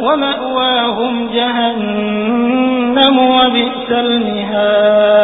ومأواهم جهنم وبئس المهاد.